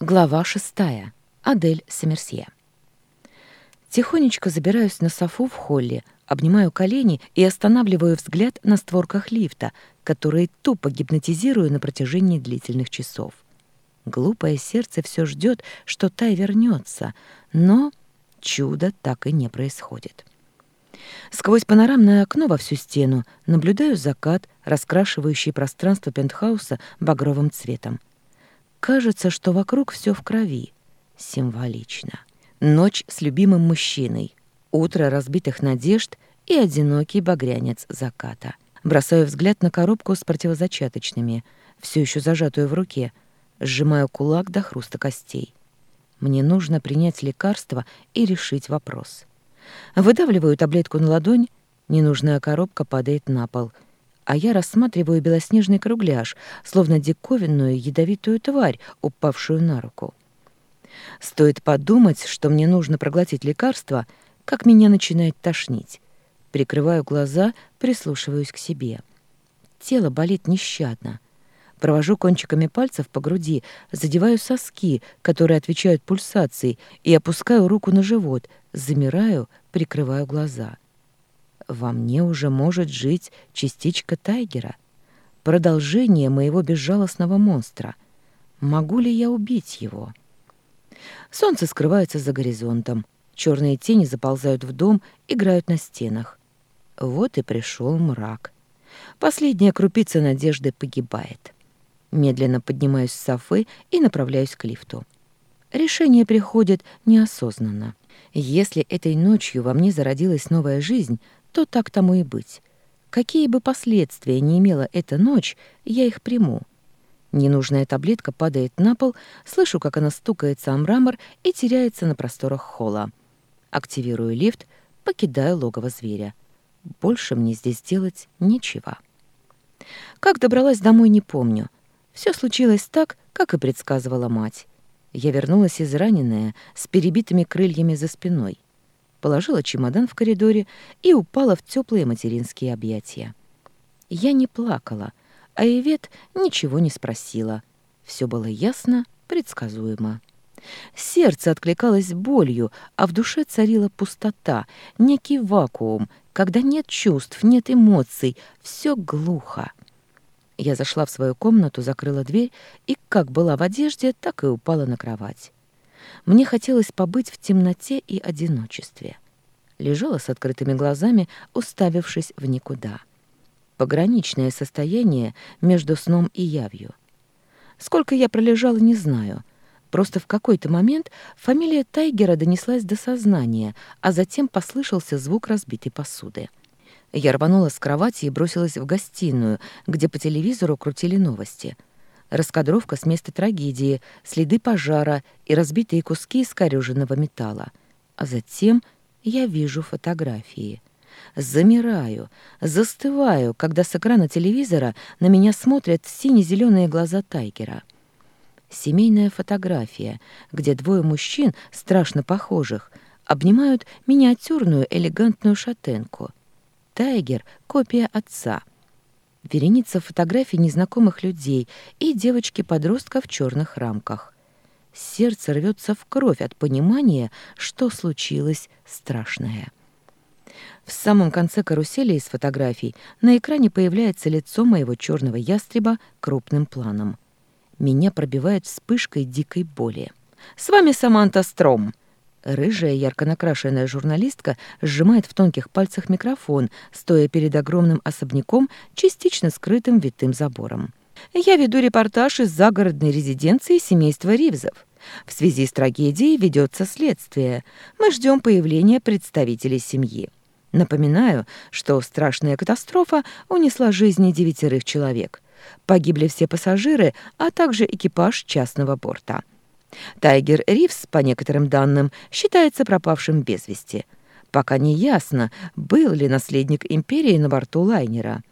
Глава шестая. Адель Семерсье. Тихонечко забираюсь на софу в холле, обнимаю колени и останавливаю взгляд на створках лифта, которые тупо гипнотизирую на протяжении длительных часов. Глупое сердце все ждет, что Тай вернется, но чудо так и не происходит. Сквозь панорамное окно во всю стену наблюдаю закат, раскрашивающий пространство пентхауса багровым цветом — Кажется, что вокруг все в крови. Символично. Ночь с любимым мужчиной, утро разбитых надежд и одинокий багрянец заката. Бросаю взгляд на коробку с противозачаточными, все еще зажатую в руке, сжимаю кулак до хруста костей. Мне нужно принять лекарство и решить вопрос. Выдавливаю таблетку на ладонь, ненужная коробка падает на пол — а я рассматриваю белоснежный кругляш, словно диковинную ядовитую тварь, упавшую на руку. Стоит подумать, что мне нужно проглотить лекарство, как меня начинает тошнить. Прикрываю глаза, прислушиваюсь к себе. Тело болит нещадно. Провожу кончиками пальцев по груди, задеваю соски, которые отвечают пульсацией, и опускаю руку на живот, замираю, прикрываю глаза — во мне уже может жить частичка Тайгера, продолжение моего безжалостного монстра. Могу ли я убить его? Солнце скрывается за горизонтом, черные тени заползают в дом, играют на стенах. Вот и пришел мрак. Последняя крупица надежды погибает. Медленно поднимаюсь с софы и направляюсь к лифту. Решение приходит неосознанно. Если этой ночью во мне зародилась новая жизнь, то так тому и быть. Какие бы последствия не имела эта ночь, я их приму. Ненужная таблетка падает на пол, слышу, как она стукается о мрамор и теряется на просторах холла. Активирую лифт, покидаю логово зверя. Больше мне здесь делать нечего. Как добралась домой, не помню. Все случилось так, как и предсказывала мать. Я вернулась израненная, с перебитыми крыльями за спиной положила чемодан в коридоре и упала в теплые материнские объятия. Я не плакала, а Ивет ничего не спросила. Все было ясно, предсказуемо. Сердце откликалось болью, а в душе царила пустота, некий вакуум, когда нет чувств, нет эмоций, все глухо. Я зашла в свою комнату, закрыла дверь и, как была в одежде, так и упала на кровать. Мне хотелось побыть в темноте и одиночестве. Лежала с открытыми глазами, уставившись в никуда. Пограничное состояние между сном и явью. Сколько я пролежала, не знаю. Просто в какой-то момент фамилия Тайгера донеслась до сознания, а затем послышался звук разбитой посуды. Я рванула с кровати и бросилась в гостиную, где по телевизору крутили новости — раскадровка с места трагедии, следы пожара и разбитые куски искорёженного металла. А затем я вижу фотографии. Замираю, застываю, когда с экрана телевизора на меня смотрят сине-зеленые глаза Тайгера. Семейная фотография, где двое мужчин, страшно похожих, обнимают миниатюрную элегантную шатенку. Тайгер — копия отца — вереница фотографий незнакомых людей и девочки-подростка в черных рамках. Сердце рвется в кровь от понимания, что случилось страшное. В самом конце карусели из фотографий на экране появляется лицо моего черного ястреба крупным планом. Меня пробивает вспышкой дикой боли. «С вами Саманта Стром!» Рыжая, ярко накрашенная журналистка сжимает в тонких пальцах микрофон, стоя перед огромным особняком, частично скрытым витым забором. «Я веду репортаж из загородной резиденции семейства Ривзов. В связи с трагедией ведется следствие. Мы ждем появления представителей семьи. Напоминаю, что страшная катастрофа унесла жизни девятерых человек. Погибли все пассажиры, а также экипаж частного борта». Тайгер Ривз, по некоторым данным, считается пропавшим без вести. Пока не ясно, был ли наследник империи на борту лайнера.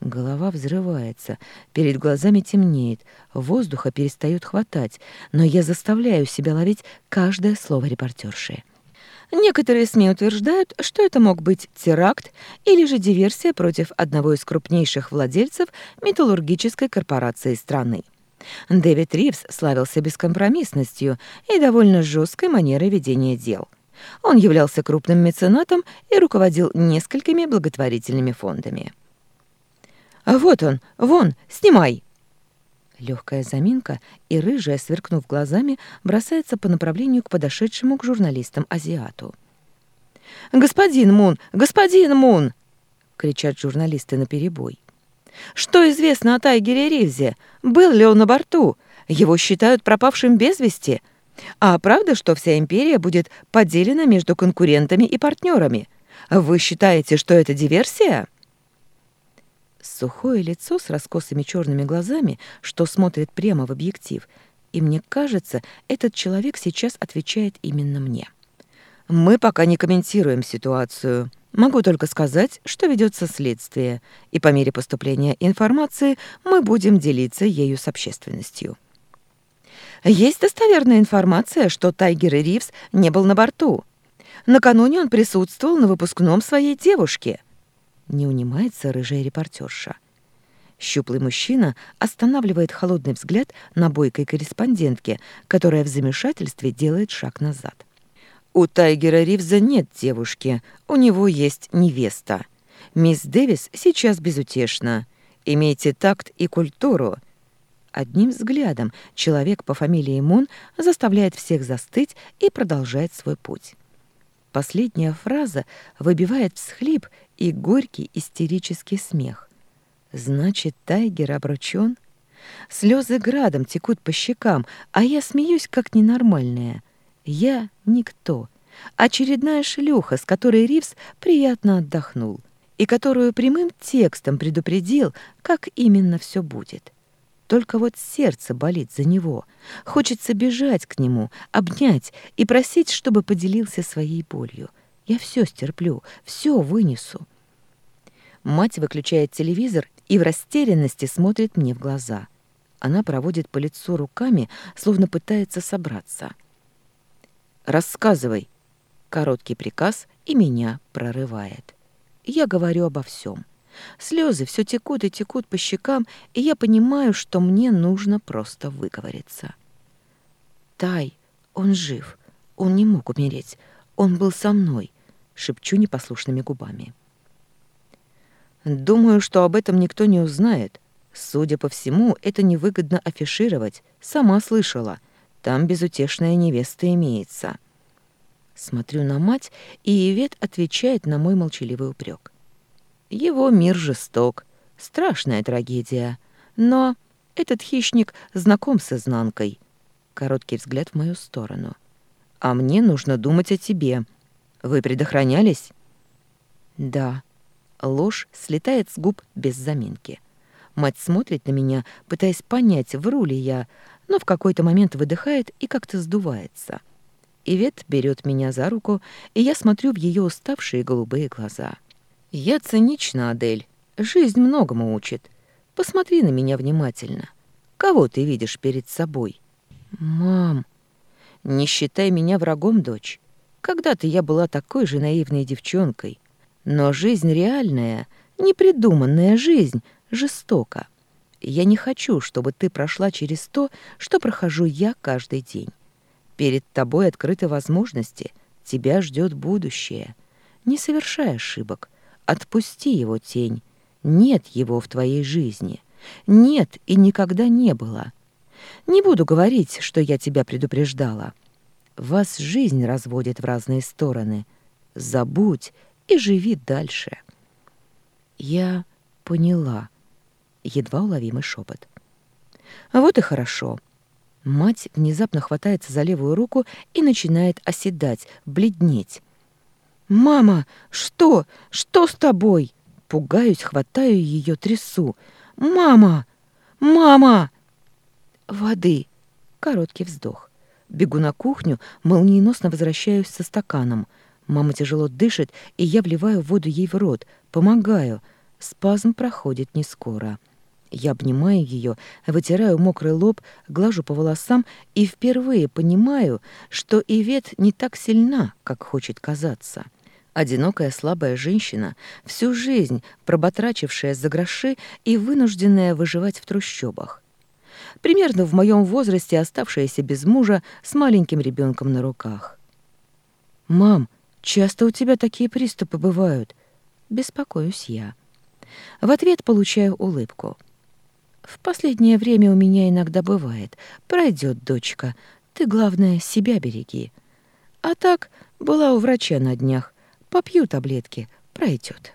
Голова взрывается, перед глазами темнеет, воздуха перестает хватать, но я заставляю себя ловить каждое слово репортерши. Некоторые СМИ утверждают, что это мог быть теракт или же диверсия против одного из крупнейших владельцев металлургической корпорации страны. Дэвид Ривз славился бескомпромиссностью и довольно жесткой манерой ведения дел. Он являлся крупным меценатом и руководил несколькими благотворительными фондами. «А вот он! Вон! Снимай!» Легкая заминка, и рыжая, сверкнув глазами, бросается по направлению к подошедшему к журналистам азиату. «Господин Мун! Господин Мун!» — кричат журналисты наперебой. «Что известно о Тайгере Ривзе? Был ли он на борту? Его считают пропавшим без вести. А правда, что вся империя будет поделена между конкурентами и партнерами? Вы считаете, что это диверсия?» Сухое лицо с раскосыми черными глазами, что смотрит прямо в объектив, и мне кажется, этот человек сейчас отвечает именно мне. Мы пока не комментируем ситуацию. Могу только сказать, что ведется следствие, и по мере поступления информации мы будем делиться ею с общественностью. Есть достоверная информация, что Тайгер Ривз не был на борту. Накануне он присутствовал на выпускном своей девушки. Не унимается рыжая репортерша. Щуплый мужчина останавливает холодный взгляд на бойкой корреспондентке, которая в замешательстве делает шаг назад. У Тайгера Ривза нет девушки, у него есть невеста. Мисс Дэвис сейчас безутешна. Имейте такт и культуру. Одним взглядом человек по фамилии Мун заставляет всех застыть и продолжает свой путь. Последняя фраза выбивает всхлип и горький истерический смех. Значит, Тайгер обручён? Слезы градом текут по щекам, а я смеюсь как ненормальная — я никто. Очередная шлюха, с которой Ривз приятно отдохнул и которую прямым текстом предупредил, как именно все будет. Только вот сердце болит за него. Хочется бежать к нему, обнять и просить, чтобы поделился своей болью. Я все стерплю, все вынесу. Мать выключает телевизор и в растерянности смотрит мне в глаза. Она проводит по лицу руками, словно пытается собраться. Рассказывай. Короткий приказ и меня прорывает. Я говорю обо всем. Слезы все текут и текут по щекам, и я понимаю, что мне нужно просто выговориться. Тай, он жив. Он не мог умереть. Он был со мной, шепчу непослушными губами. Думаю, что об этом никто не узнает. Судя по всему, это невыгодно афишировать. Сама слышала. Там безутешная невеста имеется. Смотрю на мать, и Ивет отвечает на мой молчаливый упрек. Его мир жесток, страшная трагедия, но этот хищник знаком с изнанкой. Короткий взгляд в мою сторону. А мне нужно думать о тебе. Вы предохранялись? Да. Ложь слетает с губ без заминки. Мать смотрит на меня, пытаясь понять, вру ли я, но в какой-то момент выдыхает и как-то сдувается. Ивет берет меня за руку, и я смотрю в ее уставшие голубые глаза. «Я цинична, Адель. Жизнь многому учит. Посмотри на меня внимательно. Кого ты видишь перед собой?» «Мам!» «Не считай меня врагом, дочь. Когда-то я была такой же наивной девчонкой. Но жизнь реальная, непридуманная жизнь, жестока. Я не хочу, чтобы ты прошла через то, что прохожу я каждый день. Перед тобой открыты возможности, тебя ждет будущее. Не совершай ошибок, отпусти его тень. Нет его в твоей жизни. Нет и никогда не было. Не буду говорить, что я тебя предупреждала. Вас жизнь разводит в разные стороны. Забудь и живи дальше. Я поняла едва уловимый шепот. Вот и хорошо. Мать внезапно хватается за левую руку и начинает оседать, бледнеть. «Мама, что? Что с тобой?» Пугаюсь, хватаю ее, трясу. «Мама! Мама!» «Воды!» Короткий вздох. Бегу на кухню, молниеносно возвращаюсь со стаканом. Мама тяжело дышит, и я вливаю воду ей в рот. Помогаю. Спазм проходит не скоро. Я обнимаю ее, вытираю мокрый лоб, глажу по волосам и впервые понимаю, что Ивет не так сильна, как хочет казаться. Одинокая слабая женщина, всю жизнь проботрачившая за гроши и вынужденная выживать в трущобах. примерно в моем возрасте оставшаяся без мужа с маленьким ребенком на руках. «Мам, часто у тебя такие приступы бывают?» Беспокоюсь я. В ответ получаю улыбку. «В последнее время у меня иногда бывает. Пройдет, дочка. Ты, главное, себя береги. А так, была у врача на днях. Попью таблетки, пройдет.